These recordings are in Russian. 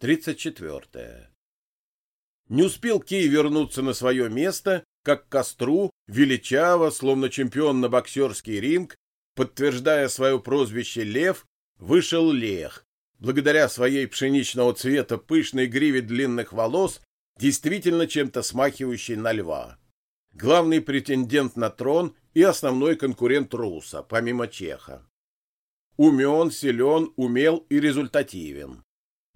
34. Не успел Кей вернуться на свое место, как к костру, величаво, словно чемпион на боксерский ринг, подтверждая свое прозвище «Лев», вышел Лех. Благодаря своей пшеничного цвета пышной гриве длинных волос, действительно чем-то смахивающей на льва. Главный претендент на трон и основной конкурент Руса, помимо Чеха. Умен, силен, умел и результативен.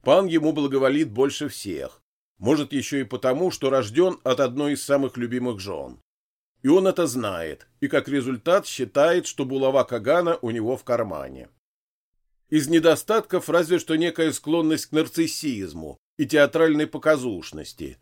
Пан ему благоволит больше всех. Может, еще и потому, что рожден от одной из самых любимых жен. И он это знает, и как результат считает, что булава Кагана у него в кармане. Из недостатков разве что некая склонность к нарциссизму и театральной показушности.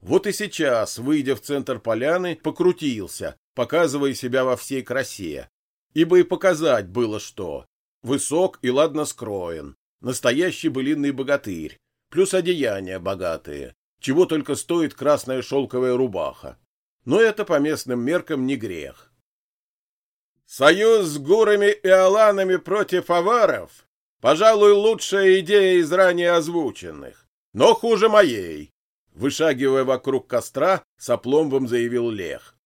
Вот и сейчас, выйдя в центр поляны, покрутился, показывая себя во всей красе. Ибо и показать было что. Высок и ладно скроен, Настоящий былинный богатырь, плюс одеяния богатые, чего только стоит красная шелковая рубаха. Но это по местным меркам не грех. Союз с гурами и аланами против аваров, пожалуй, лучшая идея из ранее озвученных, но хуже моей, вышагивая вокруг костра, с опломбом заявил Лех.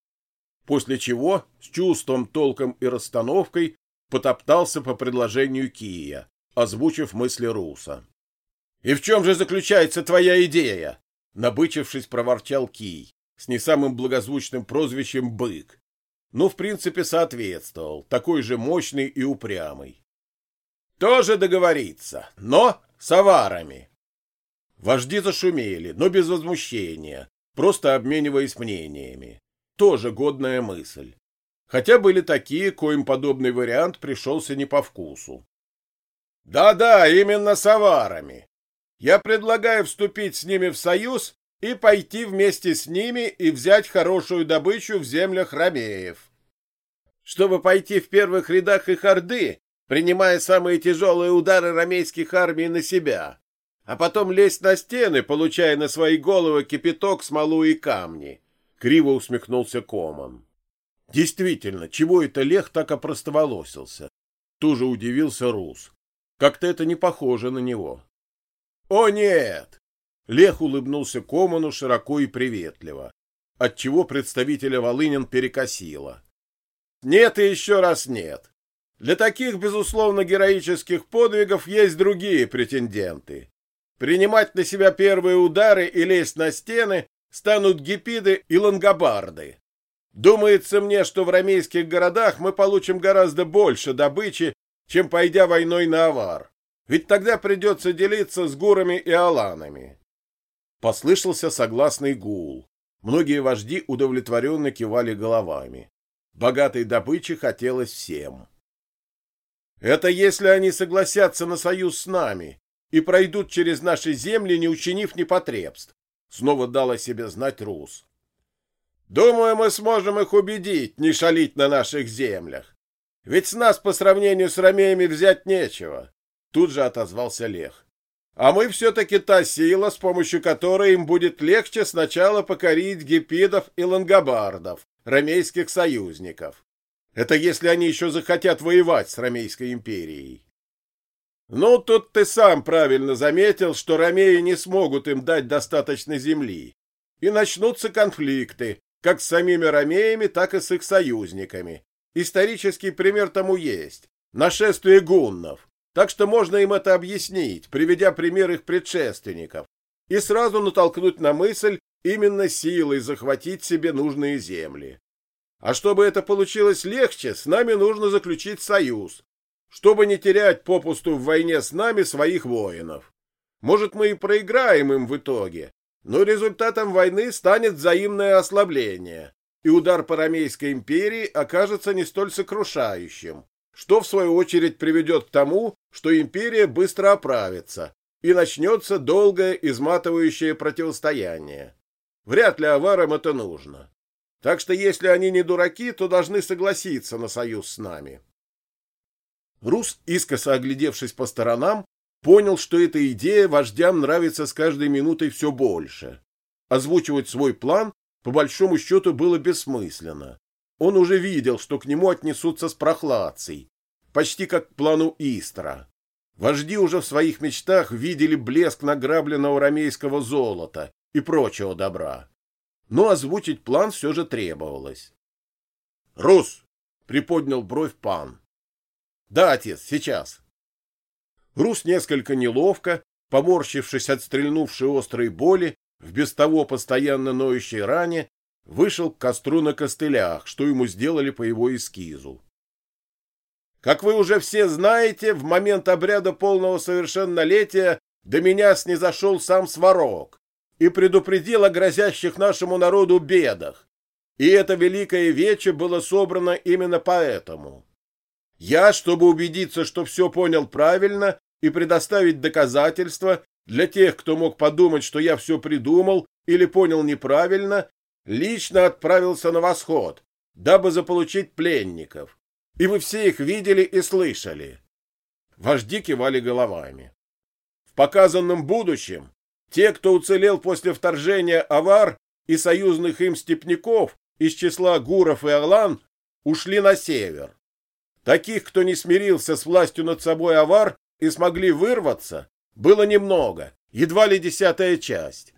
После чего, с чувством, толком и расстановкой, потоптался по предложению Кия, озвучив мысли Руса. «И в чем же заключается твоя идея?» Набычившись, проворчал Кий, с не самым благозвучным прозвищем «Бык». Ну, в принципе, соответствовал, такой же мощный и упрямый. «Тоже договориться, но с аварами». Вожди зашумели, но без возмущения, просто обмениваясь мнениями. Тоже годная мысль. Хотя были такие, коим подобный вариант пришелся не по вкусу. Да-да, именно с аварами. Я предлагаю вступить с ними в союз и пойти вместе с ними и взять хорошую добычу в землях ромеев. Чтобы пойти в первых рядах их орды, принимая самые тяжелые удары ромейских армий на себя, а потом лезть на стены, получая на свои головы кипяток, смолу и камни. Криво усмехнулся Коман. Действительно, чего это Лех так опростоволосился? Тоже удивился Рус. Как-то это не похоже на него. О нет! Лех улыбнулся Коману широко и приветливо, отчего представителя Волынин перекосило. Нет и еще раз нет. Для таких, безусловно, героических подвигов есть другие претенденты. Принимать на себя первые удары и лезть на стены станут гипиды и лангобарды. Думается мне, что в ромейских городах мы получим гораздо больше добычи, чем пойдя войной на авар. Ведь тогда придется делиться с гурами и аланами. Послышался согласный гул. Многие вожди удовлетворенно кивали головами. Богатой добычи хотелось всем. Это если они согласятся на союз с нами и пройдут через наши земли, не учинив непотребств. Снова дала себе знать Рус. Думаю, мы сможем их убедить не шалить на наших землях. Ведь с нас по сравнению с ромеями взять нечего. Тут же отозвался Лех. А мы все-таки та сила, с помощью которой им будет легче сначала покорить гипидов и лангобардов, ромейских союзников. Это если они еще захотят воевать с Ромейской империей. Ну, тут ты сам правильно заметил, что ромеи не смогут им дать достаточно земли. И начнутся конфликты, как с самими ромеями, так и с их союзниками. Исторический пример тому есть. Нашествие гуннов. Так что можно им это объяснить, приведя пример их предшественников, и сразу натолкнуть на мысль именно силой захватить себе нужные земли. А чтобы это получилось легче, с нами нужно заключить союз, чтобы не терять попусту в войне с нами своих воинов. Может, мы и проиграем им в итоге, но результатом войны станет взаимное ослабление, и удар по Ромейской империи окажется не столь сокрушающим, что в свою очередь приведет к тому, что империя быстро оправится и начнется долгое изматывающее противостояние. Вряд ли аварам это нужно. Так что если они не дураки, то должны согласиться на союз с нами. Рус, искоса оглядевшись по сторонам, понял, что эта идея вождям нравится с каждой минутой все больше. Озвучивать свой план по большому счету было бессмысленно. Он уже видел, что к нему отнесутся с прохладцей, почти как к плану Истра. Вожди уже в своих мечтах видели блеск награбленного рамейского золота и прочего добра. Но озвучить план все же требовалось. «Рус!» — приподнял бровь пан. «Да, отец, сейчас». Рус несколько неловко, поморщившись от стрельнувшей острой боли, в без того постоянно ноющей ране, вышел к костру на костылях, что ему сделали по его эскизу. Как вы уже все знаете, в момент обряда полного совершеннолетия до меня снизошел сам Сварог и предупредил о грозящих нашему народу бедах. И это великое вече было собрано именно поэтому. Я, чтобы убедиться, что все понял правильно и предоставить доказательства для тех, кто мог подумать, что я все придумал или понял неправильно, лично отправился на восход, дабы заполучить пленников и вы все их видели и слышали. Вожди кивали головами. В показанном будущем те, кто уцелел после вторжения авар и союзных им степняков из числа гуров и орлан, ушли на север. Таких, кто не смирился с властью над собой авар и смогли вырваться, было немного, едва ли десятая часть.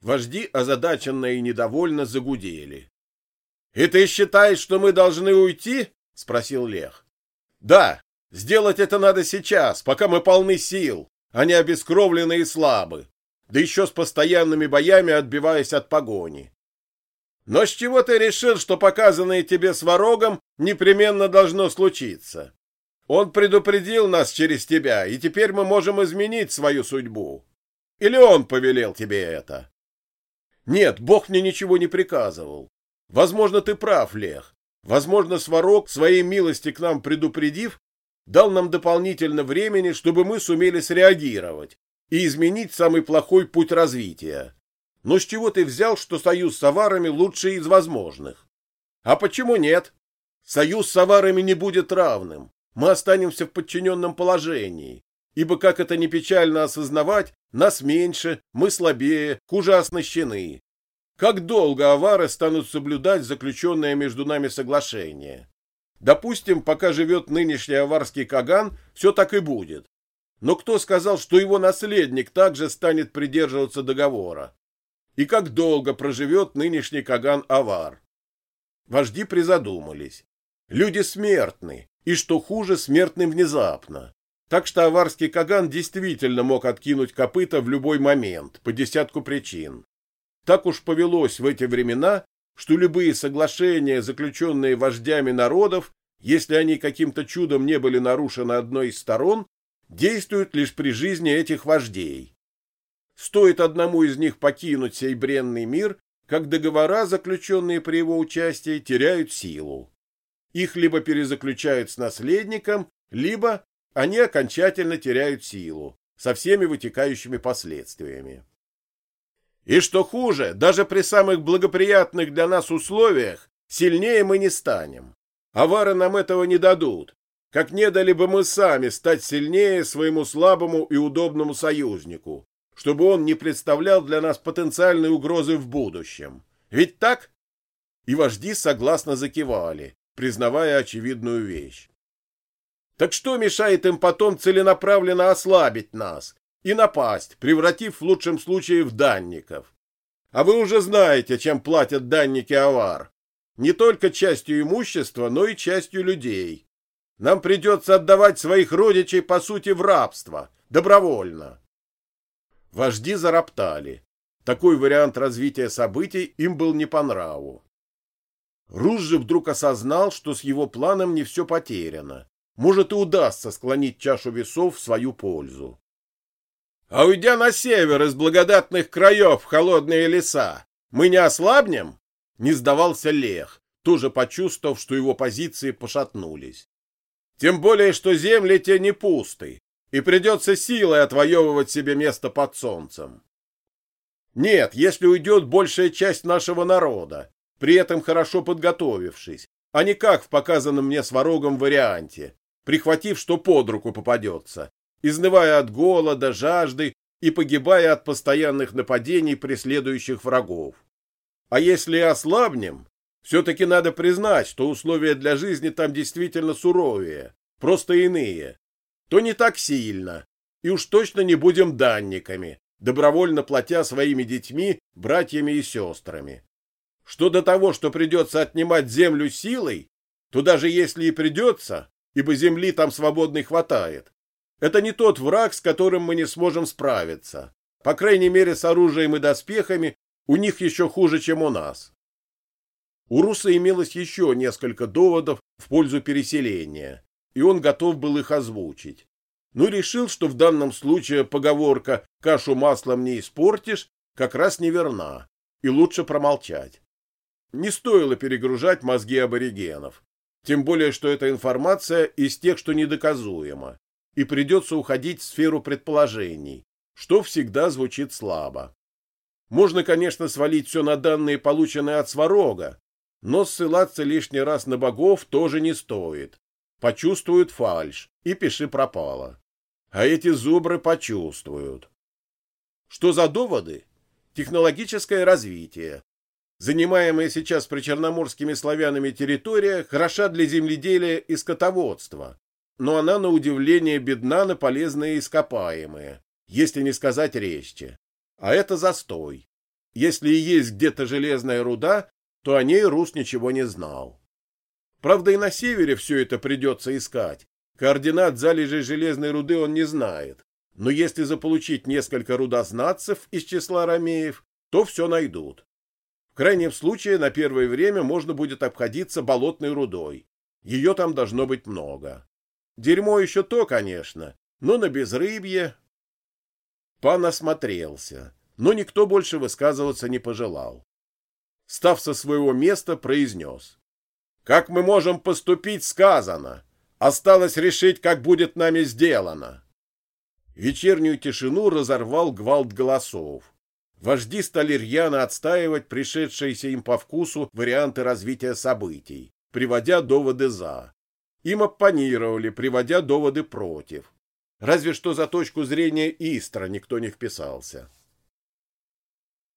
Вожди, озадаченно и недовольно, загудели. — И ты считаешь, что мы должны уйти? — спросил Лех. — Да, сделать это надо сейчас, пока мы полны сил, а не обескровлены и слабы, да еще с постоянными боями отбиваясь от погони. Но с чего ты решил, что показанное тебе с ворогом непременно должно случиться? Он предупредил нас через тебя, и теперь мы можем изменить свою судьбу. Или он повелел тебе это? Нет, Бог мне ничего не приказывал. Возможно, ты прав, Лех. Возможно, Сварог, своей милости к нам предупредив, дал нам дополнительно времени, чтобы мы сумели среагировать и изменить самый плохой путь развития. Но с чего ты взял, что союз с аварами лучший из возможных? А почему нет? Союз с аварами не будет равным. Мы останемся в подчиненном положении, ибо, как это не печально осознавать, нас меньше, мы слабее, хуже оснащены. Как долго авары станут соблюдать заключенное между нами соглашение? Допустим, пока живет нынешний аварский Каган, все так и будет. Но кто сказал, что его наследник также станет придерживаться договора? И как долго проживет нынешний Каган Авар? Вожди призадумались. Люди смертны, и что хуже, смертны внезапно. Так что аварский Каган действительно мог откинуть копыта в любой момент, по десятку причин. Так уж повелось в эти времена, что любые соглашения, заключенные вождями народов, если они каким-то чудом не были нарушены одной из сторон, действуют лишь при жизни этих вождей. Стоит одному из них покинуть сей бренный мир, как договора, заключенные при его участии, теряют силу. Их либо перезаключают с наследником, либо они окончательно теряют силу, со всеми вытекающими последствиями. И что хуже, даже при самых благоприятных для нас условиях сильнее мы не станем. Авары нам этого не дадут, как не дали бы мы сами стать сильнее своему слабому и удобному союзнику, чтобы он не представлял для нас потенциальной угрозы в будущем. Ведь так? И вожди согласно закивали, признавая очевидную вещь. Так что мешает им потом целенаправленно ослабить нас и напасть, превратив в лучшем случае в данников. А вы уже знаете, чем платят данники авар. Не только частью имущества, но и частью людей. Нам придется отдавать своих родичей, по сути, в рабство, добровольно. Вожди зароптали. Такой вариант развития событий им был не по нраву. Рус же вдруг осознал, что с его планом не все потеряно. Может и удастся склонить чашу весов в свою пользу. А уйдя на север из благодатных краев в холодные леса, мы не ослабнем? Не сдавался Лех, тоже почувствовав, что его позиции пошатнулись. Тем более, что земли те не пусты, и придется силой отвоевывать себе место под солнцем. Нет, если уйдет большая часть нашего народа, при этом хорошо подготовившись, а не как в показанном мне с ворогом варианте, прихватив, что под руку попадется, изнывая от голода, жажды и погибая от постоянных нападений преследующих врагов. А если ослабнем, все-таки надо признать, что условия для жизни там действительно суровее, просто иные. то не так сильно, и уж точно не будем данниками, добровольно платя своими детьми, братьями и сестрами. Что до того, что придется отнимать землю силой, то даже если и придется, ибо земли там свободной хватает, это не тот враг, с которым мы не сможем справиться. По крайней мере, с оружием и доспехами у них еще хуже, чем у нас. У Руса имелось еще несколько доводов в пользу переселения, и он готов был их озвучить. Но решил, что в данном случае поговорка «кашу маслом не испортишь» как раз неверна, и лучше промолчать. Не стоило перегружать мозги аборигенов, тем более, что эта информация из тех, что недоказуема, и придется уходить в сферу предположений, что всегда звучит слабо. Можно, конечно, свалить все на данные, полученные от Сварога, но ссылаться лишний раз на богов тоже не стоит. Почувствуют фальшь, и пиши пропало. А эти зубры почувствуют. Что за доводы? Технологическое развитие. Занимаемая сейчас причерноморскими славянами территория хороша для земледелия и скотоводства, но она на удивление бедна на полезные ископаемые, если не сказать резче. А это застой. Если и есть где-то железная руда, то о ней Рус ничего не знал. Правда, и на севере все это придется искать. Координат залежей железной руды он не знает. Но если заполучить несколько рудознатцев из числа ромеев, то все найдут. Крайнем случае, на первое время можно будет обходиться болотной рудой. Ее там должно быть много. Дерьмо еще то, конечно, но на безрыбье... Пан осмотрелся, но никто больше высказываться не пожелал став со своего места, произнес. «Как мы можем поступить, сказано. Осталось решить, как будет нами сделано». Вечернюю тишину разорвал гвалт голосов. Вожди стали рьяно отстаивать пришедшиеся им по вкусу варианты развития событий, приводя доводы «за». Им оппонировали, приводя доводы «против». Разве что за точку зрения Истра никто не вписался.